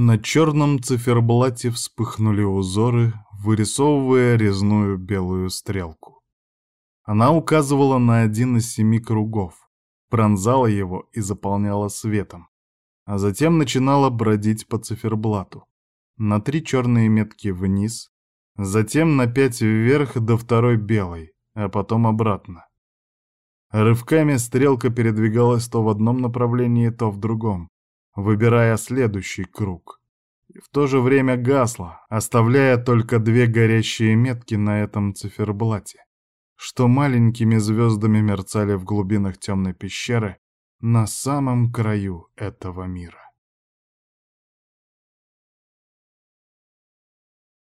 На черном циферблате вспыхнули узоры, вырисовывая резную белую стрелку. Она указывала на один из семи кругов, пронзала его и заполняла светом, а затем начинала бродить по циферблату. На три черные метки вниз, затем на пять вверх до второй белой, а потом обратно. Рывками стрелка передвигалась то в одном направлении, то в другом, выбирая следующий круг. И в то же время гасла, оставляя только две горящие метки на этом циферблате, что маленькими звездами мерцали в глубинах темной пещеры на самом краю этого мира.